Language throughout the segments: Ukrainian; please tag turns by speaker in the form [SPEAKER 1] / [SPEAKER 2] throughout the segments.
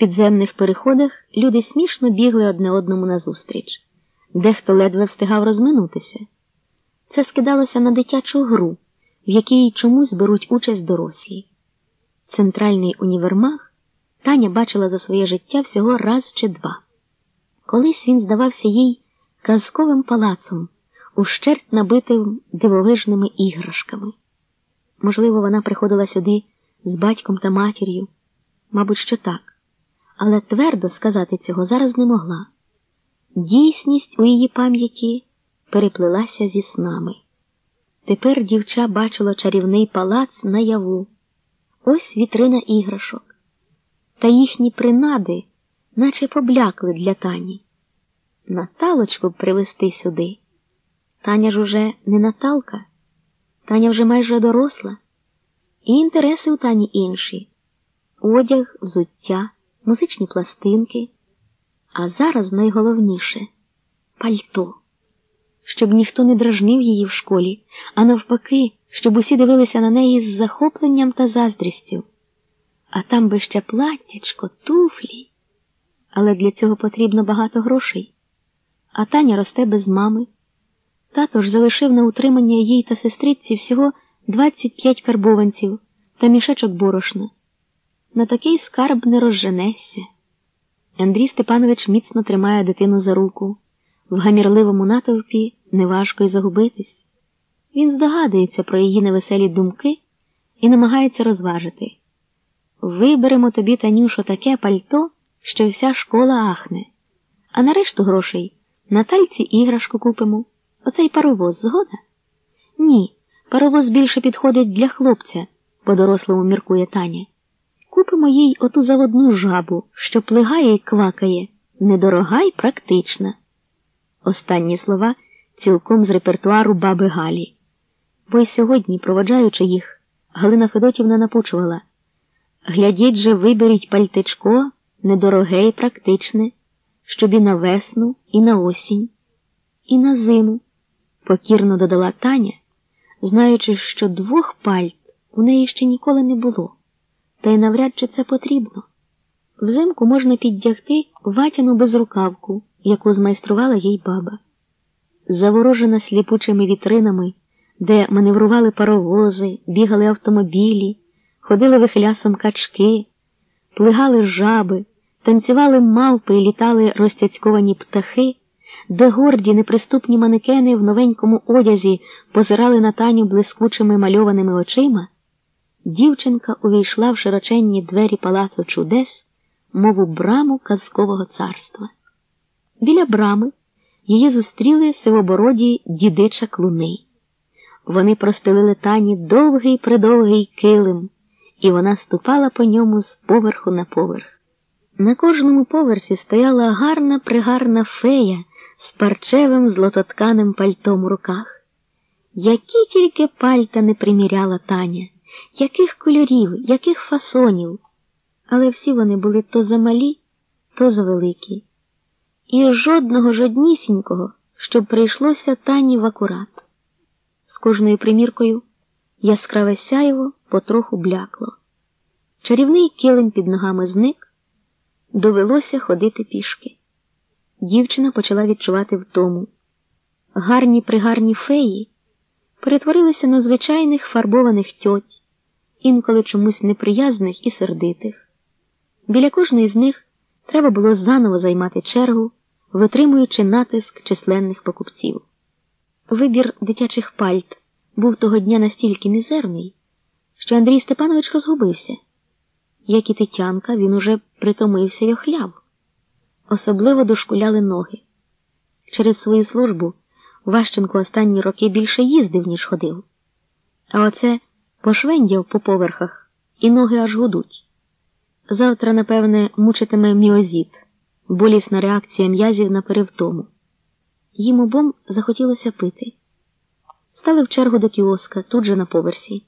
[SPEAKER 1] підземних переходах люди смішно бігли одне одному назустріч, дехто ледве встигав розминутися. Це скидалося на дитячу гру, в якій чомусь беруть участь дорослі. Центральний універмаг Таня бачила за своє життя всього раз чи два. Колись він здавався їй казковим палацом, ущерть набитим дивовижними іграшками. Можливо, вона приходила сюди з батьком та матір'ю, мабуть, що так, але твердо сказати цього зараз не могла. Дійсність у її пам'яті переплилася зі снами. Тепер дівча бачила чарівний палац наяву. Ось вітрина іграшок. Та їхні принади, наче поблякли для Тані. Наталочку б привезти сюди. Таня ж уже не Наталка, Таня вже майже доросла, і інтереси у Тані інші одяг, взуття, музичні пластинки. А зараз найголовніше пальто, щоб ніхто не дражнив її в школі, а навпаки, щоб усі дивилися на неї з захопленням та заздрістю. А там би ще платтячко, туфлі. Але для цього потрібно багато грошей. А Таня росте без мами. Тато ж залишив на утримання їй та сестриці всього 25 карбованців та мішечок борошна. На такий скарб не розженешся. Андрій Степанович міцно тримає дитину за руку. В гамірливому натовпі неважко й загубитись. Він здогадується про її невеселі думки і намагається розважити. Виберемо тобі, Танюшо, таке пальто, що вся школа ахне, а на решту грошей Натальці іграшку купимо. Оцей паровоз згода? Ні, паровоз більше підходить для хлопця, по дорослому міркує Таня. Купимо їй оту заводну жабу, що плигає і квакає, недорога й практична. Останні слова цілком з репертуару баби Галі. Бо й сьогодні, проводжаючи їх, Галина Федотівна напучувала глядіть же, виберіть пальтечко недороге і практичне, щоб і на весну, і на осінь, і на зиму, покірно додала Таня, знаючи, що двох пальт у неї ще ніколи не було та й навряд чи це потрібно. Взимку можна піддягти ватяну безрукавку, яку змайструвала їй баба. Заворожена сліпучими вітринами, де маневрували паровози, бігали автомобілі, ходили вихлясом качки, плигали жаби, танцювали мавпи і літали розтяцьковані птахи, де горді неприступні манекени в новенькому одязі позирали на таню блискучими мальованими очима. Дівчинка увійшла в широченні двері палацу чудес, мов у браму казкового царства. Біля брами її зустріли сивобороді дідича клуни. Вони простелили тані довгий придовгий килим, і вона ступала по ньому з поверху на поверх. На кожному поверсі стояла гарна пригарна фея з парчевим злототканим пальтом у руках. Які тільки пальта не приміряла Таня яких кольорів, яких фасонів, але всі вони були то замалі, то завеликі, і жодного жоднісінького, щоб прийшлося тані в акурат. З кожною приміркою яскраве сяйво потроху блякло. Чарівний килим під ногами зник, довелося ходити пішки. Дівчина почала відчувати втому. Гарні пригарні феї перетворилися на звичайних фарбованих тьоть інколи чомусь неприязних і сердитих. Біля кожної з них треба було заново займати чергу, витримуючи натиск численних покупців. Вибір дитячих пальт був того дня настільки мізерний, що Андрій Степанович розгубився. Як і Тетянка, він уже притомився й охляв. Особливо дошкуляли ноги. Через свою службу Ващенко останні роки більше їздив, ніж ходив. А оце пошвендяв по поверхах, і ноги аж гудуть. Завтра, напевне, мучитиме міозіт, болісна реакція м'язів на перевтому. Їм обом захотілося пити. Стали в чергу до кіоска, тут же на поверсі.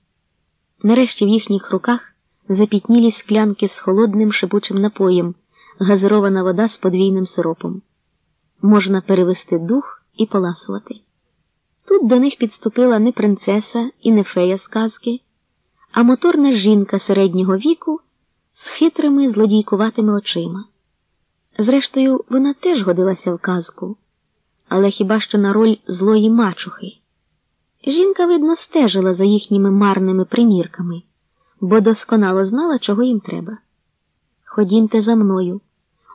[SPEAKER 1] Нарешті в їхніх руках запітнілі склянки з холодним шипучим напоєм, газирована вода з подвійним сиропом. Можна перевести дух і поласувати. Тут до них підступила не принцеса і не фея сказки, а моторна жінка середнього віку з хитрими злодійкуватими очима. Зрештою, вона теж годилася в казку, але хіба що на роль злої мачухи. Жінка, видно, стежила за їхніми марними примірками, бо досконало знала, чого їм треба. Ходімте за мною.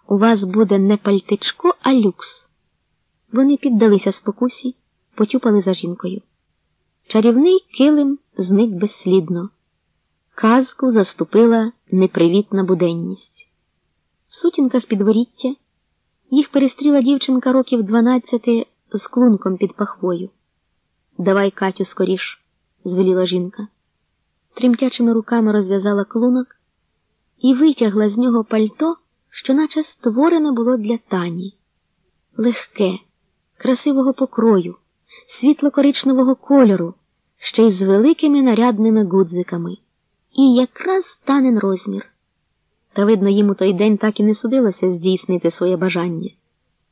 [SPEAKER 1] У вас буде не пальтичко, а люкс. Вони піддалися спокусі, потюпали за жінкою. Чарівний килим зник безслідно. Казку заступила непривітна буденність. В сутінках підворіття їх перестріла дівчинка років дванадцяти з клунком під пахвою. Давай, Катю, скоріш, звеліла жінка. Тремтячими руками розв'язала клунок і витягла з нього пальто, що наче створене було для тані. Легке, красивого покрою, світло-коричневого кольору, ще й з великими нарядними гудзиками, і якраз танен розмір. Та, видно, їм у той день так і не судилося здійснити своє бажання.